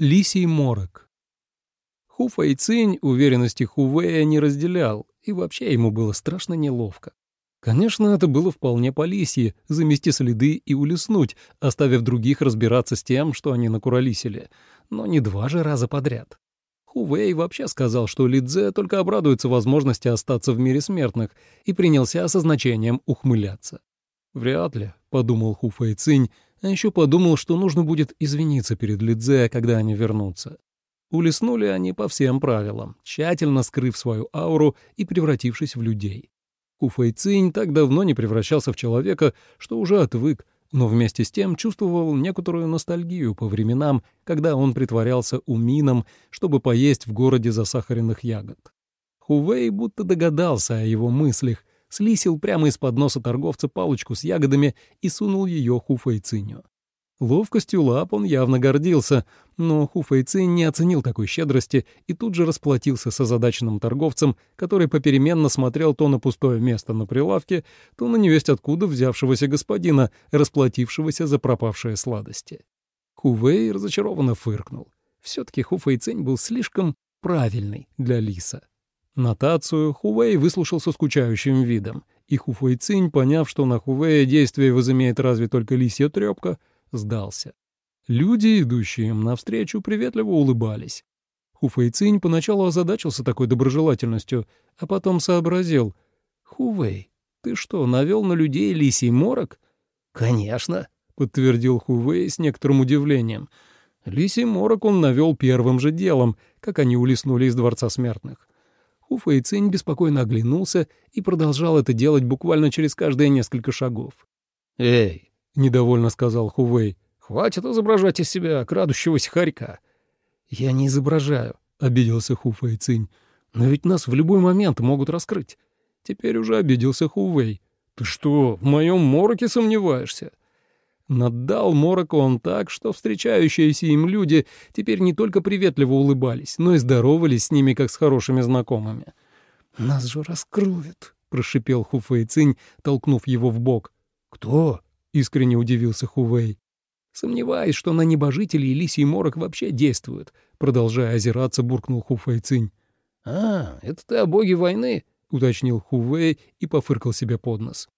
Лисий морок. Ху Фэйцинь уверенности Хувея не разделял, и вообще ему было страшно неловко. Конечно, это было вполне по лисье — замести следы и улеснуть, оставив других разбираться с тем, что они накуролисили, но не два же раза подряд. Хувей вообще сказал, что Лидзе только обрадуется возможности остаться в мире смертных, и принялся со значением ухмыляться. «Вряд ли», — подумал Ху Фэйцинь, а еще подумал, что нужно будет извиниться перед Лидзе, когда они вернутся. Улеснули они по всем правилам, тщательно скрыв свою ауру и превратившись в людей. Хуфэйцинь так давно не превращался в человека, что уже отвык, но вместе с тем чувствовал некоторую ностальгию по временам, когда он притворялся умином, чтобы поесть в городе засахаренных ягод. Хувей будто догадался о его мыслях, слисил прямо из-под носа торговца палочку с ягодами и сунул ее Хуфэйциню. Ловкостью лап он явно гордился, но Хуфэйцин не оценил такой щедрости и тут же расплатился с озадаченным торговцем, который попеременно смотрел то на пустое место на прилавке, то на невесть откуда взявшегося господина, расплатившегося за пропавшие сладости. Хувей разочарованно фыркнул. Все-таки Хуфэйцин был слишком правильный для лиса. Нотацию Хувей выслушал со скучающим видом, и Хуфэйцинь, поняв, что на Хувея действие возымеет разве только лисья трёпка, сдался. Люди, идущие им навстречу, приветливо улыбались. Хуфэйцинь поначалу озадачился такой доброжелательностью, а потом сообразил. «Хувей, ты что, навел на людей лисий морок?» «Конечно», — подтвердил Хувей с некоторым удивлением. Лисий морок он навел первым же делом, как они улеснули из Дворца Смертных. Уфа и Цинь беспокойно оглянулся и продолжал это делать буквально через каждые несколько шагов. «Эй!» — недовольно сказал Хувей. «Хватит изображать из себя крадущегося хорька». «Я не изображаю», — обиделся Хуфа и Цинь. «Но ведь нас в любой момент могут раскрыть». Теперь уже обиделся Хувей. «Ты что, в моем мороке сомневаешься?» Наддал мороку он так, что встречающиеся им люди теперь не только приветливо улыбались, но и здоровались с ними, как с хорошими знакомыми. «Нас же раскроют», — прошипел Хуфэй Цинь, толкнув его в бок. «Кто?» — искренне удивился Хувей. «Сомневаюсь, что на небожителей лисий морок вообще действует», — продолжая озираться, буркнул Хуфэй Цинь. «А, это ты о боге войны?» — уточнил Хувей и пофыркал себе под нос.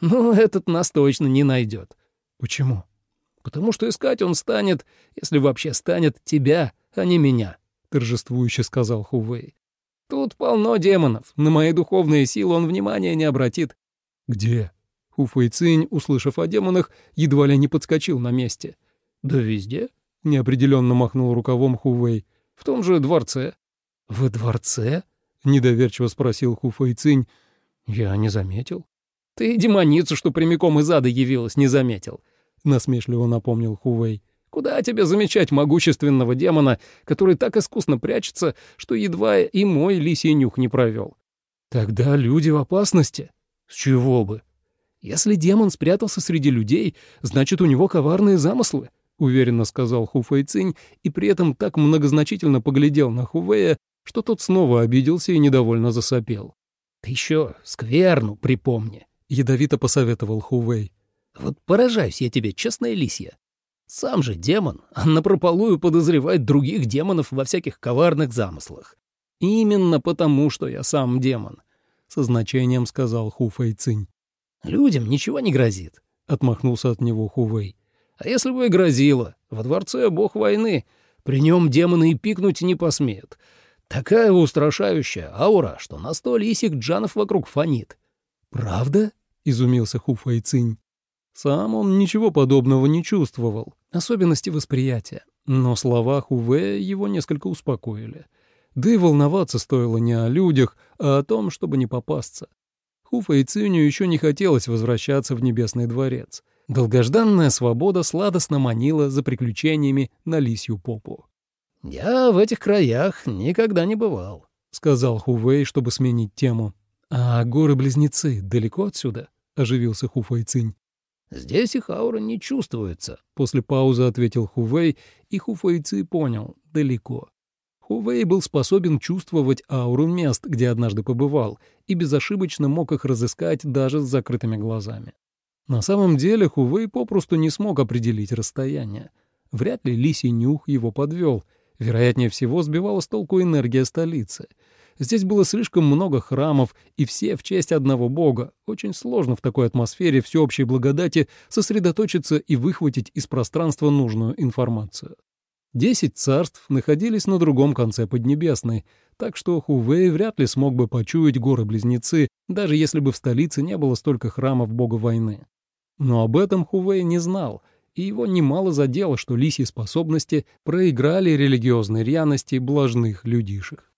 «Ну, этот нас точно не найдет. Почему? Потому что искать он станет, если вообще станет, тебя, а не меня, торжествующе сказал Хувей. Тут полно демонов. На мои духовные силы он внимания не обратит. Где? Хуфэй Цинь, услышав о демонах, едва ли не подскочил на месте. Да везде, неопределенно махнул рукавом Хувей. В том же дворце. В дворце? недоверчиво спросил Хуфэй Цинь. Я не заметил. Ты демоницу, что прямиком из ада явилась, не заметил. — насмешливо напомнил Хувей. «Куда тебе замечать могущественного демона, который так искусно прячется, что едва и мой лисий нюх не провел?» «Тогда люди в опасности?» «С чего бы?» «Если демон спрятался среди людей, значит, у него коварные замыслы», — уверенно сказал Хуфэй Цинь, и при этом так многозначительно поглядел на Хувея, что тот снова обиделся и недовольно засопел. «Ты еще скверну припомни», — ядовито посоветовал Хувей. Вот поражаюсь я тебе, честная лисья. Сам же демон, а напропалую подозревает других демонов во всяких коварных замыслах. Именно потому, что я сам демон, — со значением сказал Хуфэй Цинь. Людям ничего не грозит, — отмахнулся от него Хувей. А если бы и грозило, во дворце бог войны, при нем демоны и пикнуть не посмеют. Такая устрашающая аура, что на сто лисик джанов вокруг фонит. «Правда?» — изумился Хуфэй Цинь. Сам он ничего подобного не чувствовал, особенности восприятия, но слова Хуве его несколько успокоили. Да и волноваться стоило не о людях, а о том, чтобы не попасться. Хуфа и Циню еще не хотелось возвращаться в Небесный дворец. Долгожданная свобода сладостно манила за приключениями на лисью попу. «Я в этих краях никогда не бывал», — сказал Хувей, чтобы сменить тему. «А горы-близнецы далеко отсюда?» — оживился Хуфа и Цинь. «Здесь их аура не чувствуется», — после паузы ответил Хувей, и Хуфэйци понял — далеко. Хувей был способен чувствовать ауру мест, где однажды побывал, и безошибочно мог их разыскать даже с закрытыми глазами. На самом деле Хувей попросту не смог определить расстояние. Вряд ли лисий нюх его подвел. Вероятнее всего, сбивала с толку энергия столицы. Здесь было слишком много храмов, и все в честь одного бога. Очень сложно в такой атмосфере всеобщей благодати сосредоточиться и выхватить из пространства нужную информацию. Десять царств находились на другом конце Поднебесной, так что Хувей вряд ли смог бы почуять горы-близнецы, даже если бы в столице не было столько храмов бога войны. Но об этом Хувей не знал, и его немало задело, что лисьи способности проиграли религиозной рьяности блажных людишек.